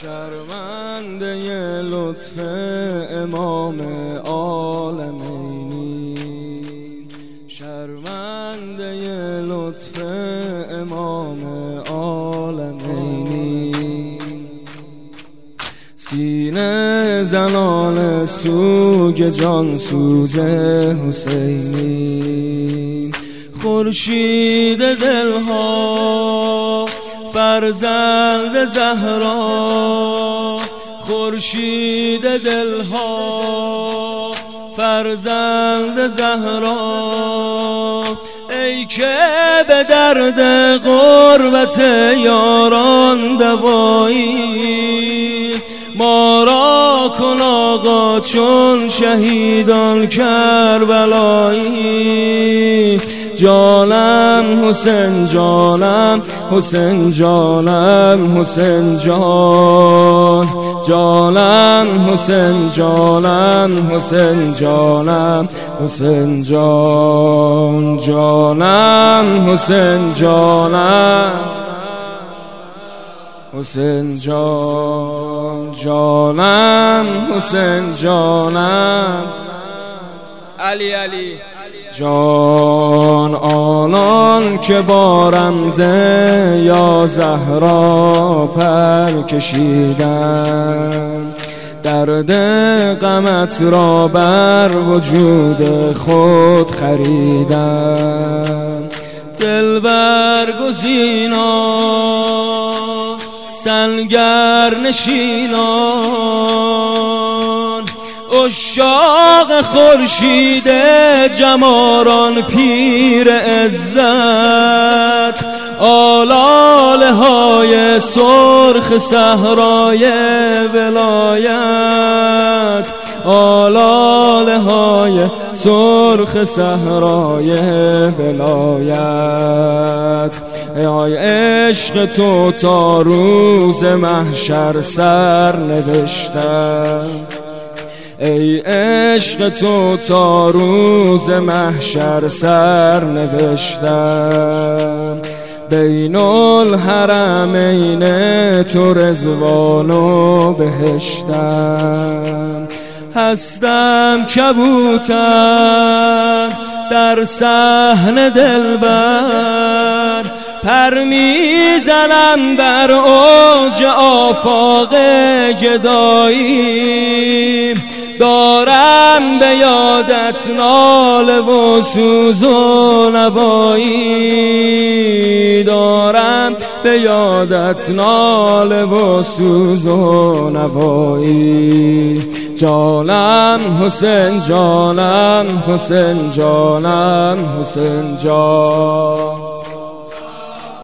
شرمنده لطف امام عالمینی شرمنده لطف امام عالمینی سینه زنان سوگ جان سوز حسینی خورشید دلها فرزند زهرا خورشید دلها فرزند زهرا. ای که به درد غربت یاران دوایی ما را کن آقا چون شهیدان کربلایی. جانم حسین جانم حسین جانم حسین جان. جانم حسین جانم حسین جانم حسین جان. جانم حسین جانم. حسین جان. جانم حسین جانم. علی علی. جان آنان که با رمزه یا زهرا پر کشیدن درد غمت را بر وجود خود خریدن دل برگزینا سنگر نشینان اشاق خورشید جماران پیر عزت آلاله های سرخ صحرای ولایت آلاله های سرخ صحرای ولایت. ای عشق تو تا روز محشر سر نوشتم ای عشق تو تا روز محشر سر نوشتم. بین الحرمین تو رزوان و بهشتم. هستم کبوتر در صحن دلبر. پر می‌زنم در اوج آفاق گدایی. دارم به یادت نال و سوز و نوایی دارم. به یادت نال و سوز و نوایی. جانم حسین جانم حسین جانم حسین جان.